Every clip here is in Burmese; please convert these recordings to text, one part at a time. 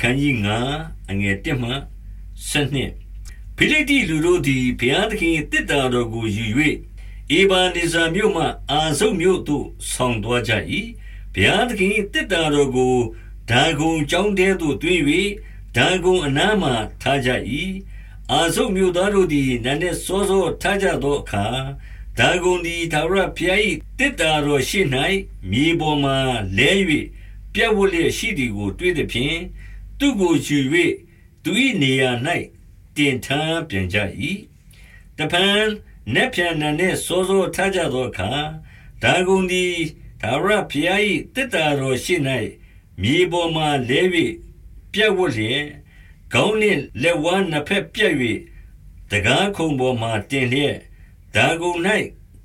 ခန်းကြီး9အငယ်1မှ7ဖိလိတိလူတို့သည်ဘုရားသခင်တစ်တာတော်ကိုယူ၍အေဗာနေဇာမြို့မှအာဇုတ်မြို့သို့ဆောင်းသွားကြ၏ဘုရားသခင်တစ်တာတော်ကိုဒါဂုံကျောင်းထဲသို့တွင်၍ဒါဂုံအနားမှထားကြ၏အာဇုတ်မြို့သားတို့သည်နန်းနှင့်စောစောထားကြသောအခါဒါဂုံသည်သာရဖျား၏တစ်တာတော်ရှိ၌မြေပေါ်မှလဲ၍ပြက်ဝတ်လျက်ရှိသည်ကို တွေ့သည်ဖြင့် သူကိုယူ၍သူ၏နေရာ၌တင်ထားပြန်ကြ၏တပန်နက်ဖြန်နနဲ့စောစောထားကြသောအခါဒါဂုံသည်သာရဖျား၏တစ်တာတော်ရှိ၌မြေပေါ်မှလဲ၍ပြက်ဝတ်လျက်ခေါင်းနှင့်လက်ဝါးနှစ်ဖက်ပြက်၍တကားခုံပေါ်မှတင်လျက်ဒါဂုံ၌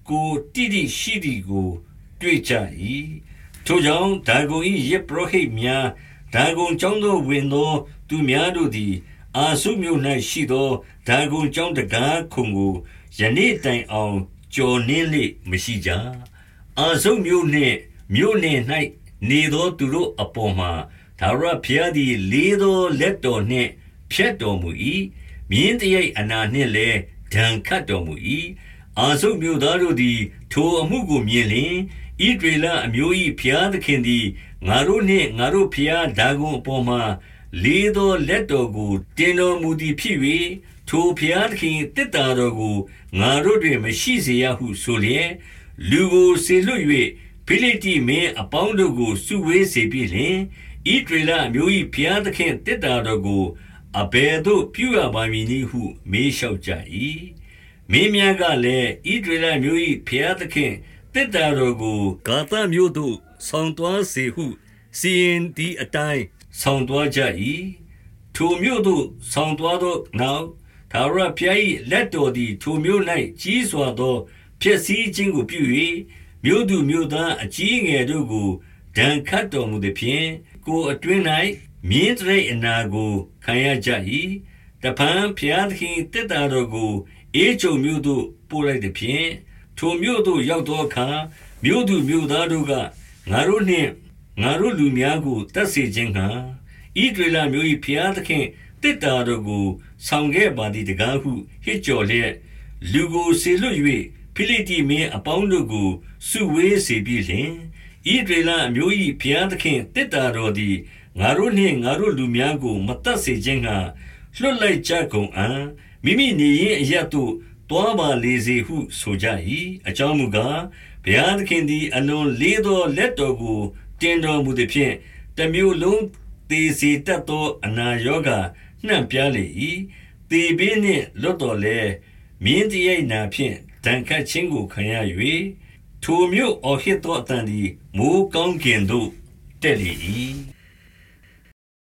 ကိုတိတိရှိသည်ကို တွေ့ကြ၏ထိုကြောင့်ဒါဂုံ၏ယေပရောဟိတ်များ ဒါဂုံကျောင်းသို့ဝင်သော သူများတို့သည် အာဆုမြို့၌ရှိသောဒါဂုံကျောင်းတကားခုံကိုယနေ့တိုင်အောင်ကြော်နှင်းလေမရှိကြအာဆုမြို့နှင့်မြို့နယ်၌နေသောသူတို့အပေါ်မှာသာရဖျားသည်လေးသောလက်တော်နှင့်ဖြတ်တော်မူ၏မြင်းတရိပ်အနာနှင့်လည်းဒဏ်ခတ်တော်မူ၏ အာဆုမြို့သားတို့သည် ထိုအမှုကိုမြင်လျင်ဣဒေလအမျိုး၏ဖျားသခင်သည် ငါတို့နှင့် ငါတို့ဖျား ဒါဂုံအပေါ်မှာ လေးသောလက်တော်ကို တင်တော်မူသည်ဖြစ်၍ထိုဖျားသခင်တစ်တာတော်ကို ငါတို့တွင် မရှိစေရဟုဆိုလျက် လူကိုစေလွတ်၍ဖိလိတိမင်းအပေါင်းတို့ကို စုဝေးစေပြီလျှင်ဣဒေလအမျိုး၏ဖျားသခင်တစ်တာတော်ကို အဘယ်သို့ ပြုရပါမည်နည်းဟု မေးလျှောက်ကြ၏ မင်းများကလည်းဣဒရလမျိုး၏ဖျားသခင်တစ်တာတော်ကိုဂါသမျိုးသို့ဆောင်းသွားစေဟု စီရင်သည့်အတိုင်းဆောင်းသွားကြ၏ထိုမျိုးသို့ဆောင်းသွားသောနောက်သာရဖျား၏လက်တော်သည်ထိုမျိုး၌ကြီးစွာသောဖြစ်စည်းခြင်းကိုပြု၍မြို့သူမြို့သားအကြီးငယ်တို့ကိုဒဏ်ခတ်တော်မူသည်ဖြင့်ကိုအတွင်း၌မြင်းတရိတ်အနာကိုခံရကြ၏တပန်းဖျားသခင်တက်တာတော်ကို အေးကြုံမြို့သို့ပို့လိုက်သည်ဖြင့်ထိုမြို့သို့ရောက်သောအခါမြို့သူမြို့သားတို့ကငါတို့နှင့်ငါတို့လူများကိုတတ်စေခြင်းကဣဒရလမျိုး၏ဖျားသခင်တစ်တာတော်ကိုဆောင်ခဲ့ပါသည်တကားဟုဟစ်ကြော်လျက်လူကိုဆေလွတ်၍ဖိလိတိမင်းအပေါင်းတို့ကိုစုဝေးစေပြီးလျှင်ဣဒရလအမျိုး၏ဘုရားသခင်တစ်တာတော်သည်ငါတို့နှင့်ငါတို့လူများကိုမတတ်စေခြင်းကလွတ်လိုက်ကြကုန်အံ့ မိမိနေရင်အရတ်တို့တွားပါလေစေဟုဆိုကြ၏အကြောင်းမူကားဘုရားသခင်သည်အလွန်လေးသောလက်တော်ကိုတင်တော်မူသည်ဖြင့်တမျိုးလုံးသေစီတတ်သောအနာရောဂါနှံ့ပြားလေ၏သေဘေးနှင့်လွတ်တော်လဲမြင်းတရိပ်နာဖြင့်ဒဏ်ခတ်ခြင်းကိုခံရ၍ထိုမျိုးအော်ဟစ်သောအတန်သည်မိုးကောင်းကင်သို့တက်လေ၏